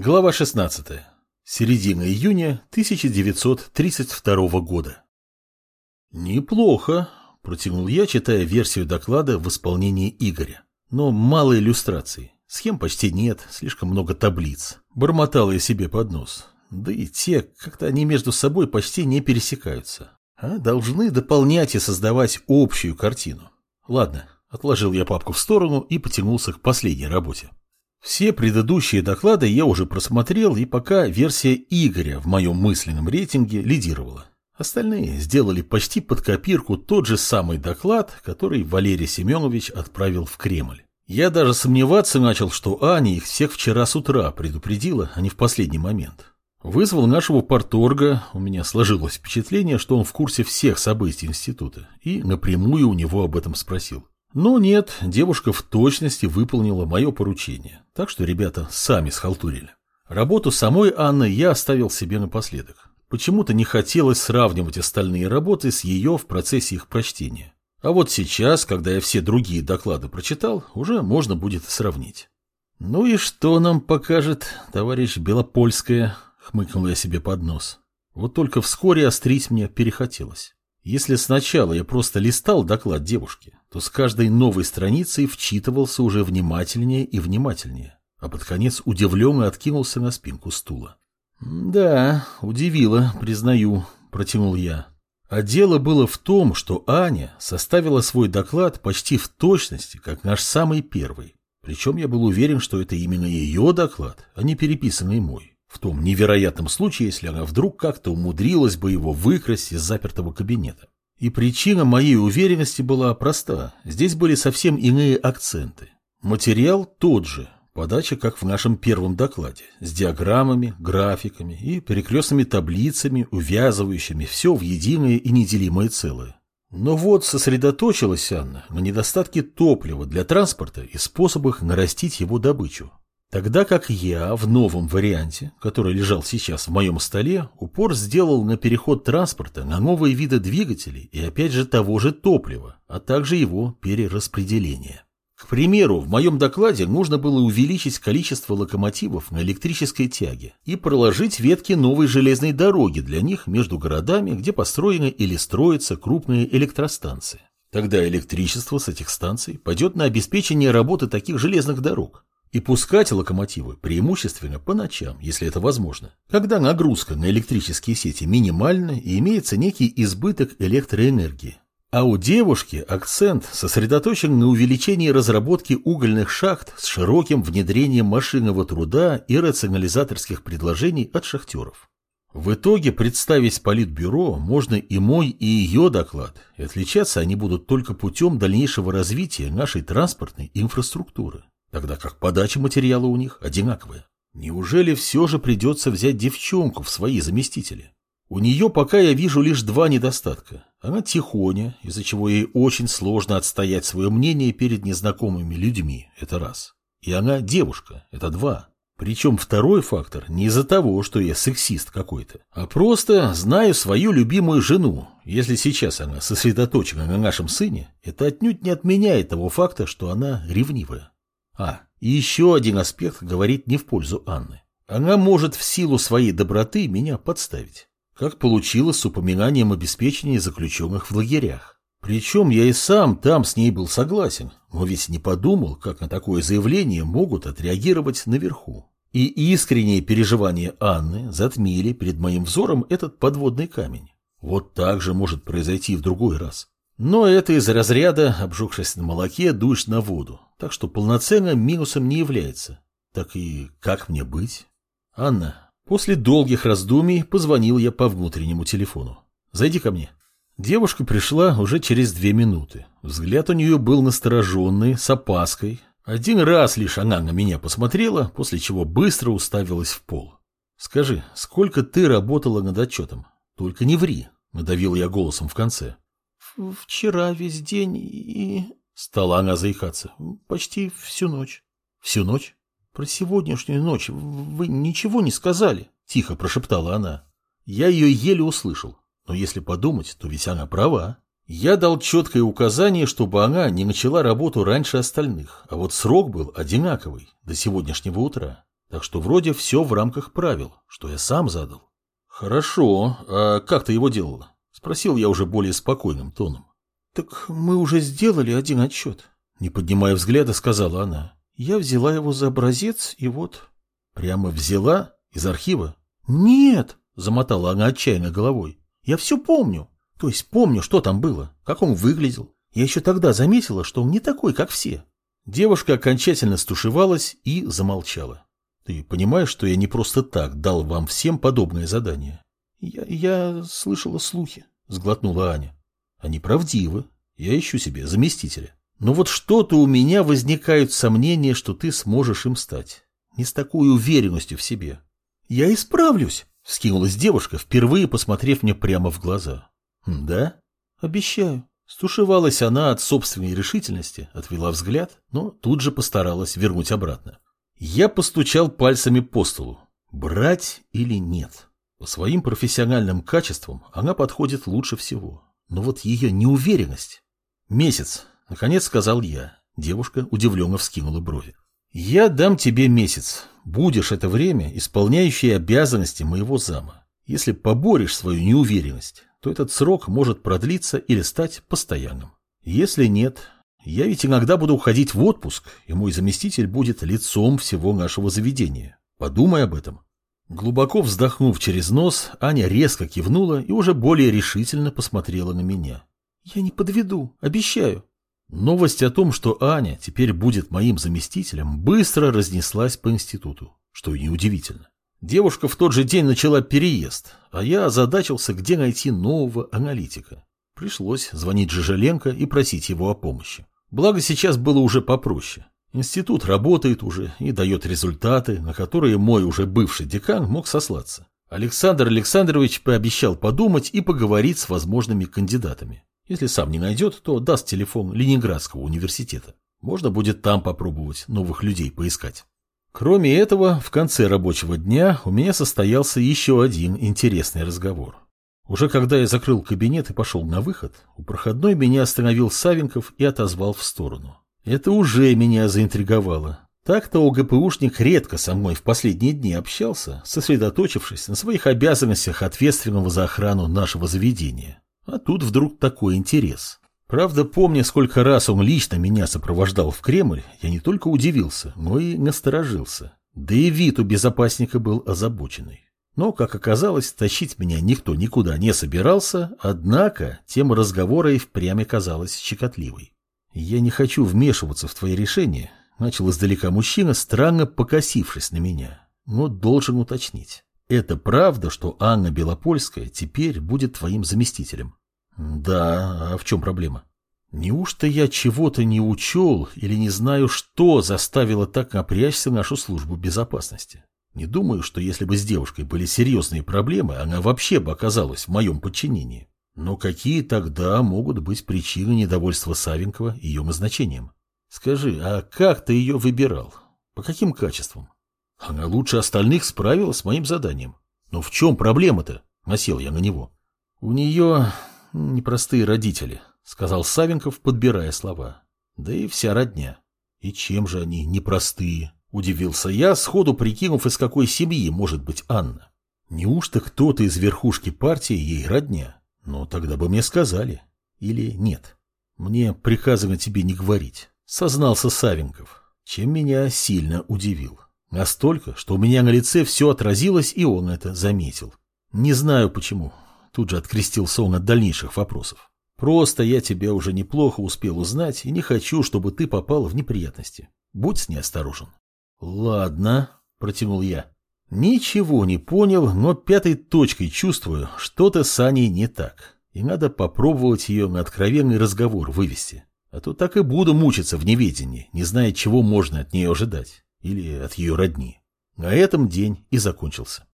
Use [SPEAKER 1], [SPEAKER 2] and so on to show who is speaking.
[SPEAKER 1] Глава 16. Середина июня 1932 года. «Неплохо», – протянул я, читая версию доклада в исполнении Игоря. «Но мало иллюстраций. Схем почти нет, слишком много таблиц. Бормотал я себе под нос. Да и те, как-то они между собой почти не пересекаются. А должны дополнять и создавать общую картину. Ладно, отложил я папку в сторону и потянулся к последней работе. Все предыдущие доклады я уже просмотрел, и пока версия Игоря в моем мысленном рейтинге лидировала. Остальные сделали почти под копирку тот же самый доклад, который Валерий Семенович отправил в Кремль. Я даже сомневаться начал, что Аня их всех вчера с утра предупредила, а не в последний момент. Вызвал нашего порторга, у меня сложилось впечатление, что он в курсе всех событий института, и напрямую у него об этом спросил. Но нет, девушка в точности выполнила мое поручение, так что ребята сами схалтурили. Работу самой Анны я оставил себе напоследок. Почему-то не хотелось сравнивать остальные работы с ее в процессе их прочтения. А вот сейчас, когда я все другие доклады прочитал, уже можно будет сравнить. «Ну и что нам покажет товарищ Белопольская?» — хмыкнул я себе под нос. Вот только вскоре острить мне перехотелось. Если сначала я просто листал доклад девушки, то с каждой новой страницей вчитывался уже внимательнее и внимательнее, а под конец удивленно откинулся на спинку стула. «Да, удивило, признаю», — протянул я. А дело было в том, что Аня составила свой доклад почти в точности, как наш самый первый. Причем я был уверен, что это именно ее доклад, а не переписанный мой. В том невероятном случае, если она вдруг как-то умудрилась бы его выкрасть из запертого кабинета. И причина моей уверенности была проста. Здесь были совсем иные акценты. Материал тот же, подача как в нашем первом докладе, с диаграммами, графиками и перекрестными таблицами, увязывающими все в единое и неделимое целое. Но вот сосредоточилась Анна на недостатке топлива для транспорта и способах нарастить его добычу. Тогда как я в новом варианте, который лежал сейчас в моем столе, упор сделал на переход транспорта на новые виды двигателей и опять же того же топлива, а также его перераспределение. К примеру, в моем докладе нужно было увеличить количество локомотивов на электрической тяге и проложить ветки новой железной дороги для них между городами, где построены или строятся крупные электростанции. Тогда электричество с этих станций пойдет на обеспечение работы таких железных дорог. И пускать локомотивы преимущественно по ночам, если это возможно, когда нагрузка на электрические сети минимальна и имеется некий избыток электроэнергии. А у девушки акцент сосредоточен на увеличении разработки угольных шахт с широким внедрением машинного труда и рационализаторских предложений от шахтеров. В итоге представить политбюро можно и мой, и ее доклад, и отличаться они будут только путем дальнейшего развития нашей транспортной инфраструктуры тогда как подача материала у них одинаковая. Неужели все же придется взять девчонку в свои заместители? У нее пока я вижу лишь два недостатка. Она тихоня, из-за чего ей очень сложно отстоять свое мнение перед незнакомыми людьми, это раз. И она девушка, это два. Причем второй фактор не из-за того, что я сексист какой-то, а просто знаю свою любимую жену. Если сейчас она сосредоточена на нашем сыне, это отнюдь не отменяет того факта, что она ревнивая. А, еще один аспект говорит не в пользу Анны. Она может в силу своей доброты меня подставить, как получилось с упоминанием обеспечения заключенных в лагерях. Причем я и сам там с ней был согласен, но ведь не подумал, как на такое заявление могут отреагировать наверху. И искренние переживания Анны затмили перед моим взором этот подводный камень. Вот так же может произойти в другой раз. Но это из разряда, обжегшись на молоке, дуешь на воду, так что полноценно минусом не является. Так и как мне быть? Анна, после долгих раздумий позвонил я по внутреннему телефону. Зайди ко мне. Девушка пришла уже через две минуты. Взгляд у нее был настороженный, с опаской. Один раз лишь она на меня посмотрела, после чего быстро уставилась в пол. «Скажи, сколько ты работала над отчетом? Только не ври», — надавил я голосом в конце.
[SPEAKER 2] Вчера весь день и...
[SPEAKER 1] Стала она заикаться.
[SPEAKER 2] Почти всю ночь.
[SPEAKER 1] Всю ночь?
[SPEAKER 2] Про сегодняшнюю ночь вы ничего не сказали?
[SPEAKER 1] Тихо прошептала она. Я ее еле услышал. Но если подумать, то ведь она права. Я дал четкое указание, чтобы она не начала работу раньше остальных, а вот срок был одинаковый, до сегодняшнего утра. Так что вроде все в рамках правил, что я сам задал. Хорошо, а как ты его делала? Спросил я уже более спокойным тоном.
[SPEAKER 2] Так мы уже сделали один отчет. Не поднимая взгляда, сказала она. Я взяла его за образец и вот...
[SPEAKER 1] Прямо взяла? Из архива?
[SPEAKER 2] Нет, замотала она отчаянно головой. Я все помню. То есть помню, что там было, как он выглядел. Я еще тогда заметила, что он не такой, как все.
[SPEAKER 1] Девушка окончательно стушевалась и замолчала. Ты понимаешь, что я не просто так дал вам всем подобное задание?
[SPEAKER 2] Я, я слышала слухи, сглотнула Аня.
[SPEAKER 1] Они правдивы. Я ищу себе заместителя. Но вот что-то у меня возникают сомнения, что ты сможешь им стать. Не с такой уверенностью в себе.
[SPEAKER 2] Я исправлюсь,
[SPEAKER 1] вскинулась девушка, впервые посмотрев мне прямо в глаза.
[SPEAKER 2] Да?
[SPEAKER 1] Обещаю. Стушевалась она от собственной решительности, отвела взгляд, но тут же постаралась вернуть обратно. Я постучал пальцами по столу. Брать или нет? Своим профессиональным качествам она подходит лучше всего. Но вот ее неуверенность... Месяц, наконец сказал я. Девушка удивленно вскинула брови. Я дам тебе месяц. Будешь это время исполняющей обязанности моего зама. Если поборешь свою неуверенность, то этот срок может продлиться или стать постоянным. Если нет, я ведь иногда буду уходить в отпуск, и мой заместитель будет лицом всего нашего заведения. Подумай об этом. Глубоко вздохнув через нос, Аня резко кивнула и уже более решительно посмотрела на меня.
[SPEAKER 2] Я не подведу, обещаю.
[SPEAKER 1] Новость о том, что Аня теперь будет моим заместителем, быстро разнеслась по институту, что и неудивительно. Девушка в тот же день начала переезд, а я озадачился, где найти нового аналитика. Пришлось звонить Жижаленко и просить его о помощи. Благо сейчас было уже попроще. Институт работает уже и дает результаты, на которые мой уже бывший декан мог сослаться. Александр Александрович пообещал подумать и поговорить с возможными кандидатами. Если сам не найдет, то даст телефон Ленинградского университета. Можно будет там попробовать новых людей поискать. Кроме этого, в конце рабочего дня у меня состоялся еще один интересный разговор. Уже когда я закрыл кабинет и пошел на выход, у проходной меня остановил Савенков и отозвал в сторону. Это уже меня заинтриговало. Так-то ОГПУшник редко со мной в последние дни общался, сосредоточившись на своих обязанностях ответственного за охрану нашего заведения. А тут вдруг такой интерес. Правда, помня, сколько раз он лично меня сопровождал в Кремль, я не только удивился, но и насторожился. Да и вид у безопасника был озабоченный. Но, как оказалось, тащить меня никто никуда не собирался, однако тема разговора и впрямь казалась щекотливой. «Я не хочу вмешиваться в твои решения», — начал издалека мужчина, странно покосившись на меня, но должен уточнить. «Это правда, что Анна Белопольская теперь будет твоим заместителем?» «Да, а в чем проблема?» «Неужто я чего-то не учел или не знаю, что заставило так напрячься нашу службу безопасности?» Не думаю, что если бы с девушкой были серьезные проблемы, она вообще бы оказалась в моем подчинении. Но какие тогда могут быть причины недовольства Савенкова ее назначением? Скажи, а как ты ее выбирал? По каким качествам? Она лучше остальных справилась с моим заданием. Но в чем проблема-то? Насел я на него. У нее непростые родители, сказал Савенков, подбирая слова. Да и вся родня. И чем же они непростые? Удивился я, сходу прикинув, из какой семьи может быть Анна. Неужто кто-то из верхушки партии ей родня? Но тогда бы мне сказали. Или нет? Мне приказано тебе не говорить. Сознался Савенков, чем меня сильно удивил. Настолько, что у меня на лице все отразилось, и он это заметил. Не знаю почему. Тут же открестился он от дальнейших вопросов. Просто я тебя уже неплохо успел узнать и не хочу, чтобы ты попал в неприятности. Будь с ней осторожен. «Ладно», — протянул я. «Ничего не понял, но пятой точкой чувствую, что-то с Аней не так, и надо попробовать ее на откровенный разговор вывести. А то так и буду мучиться в неведении, не зная, чего можно от нее ожидать, или от ее родни». На этом день и закончился.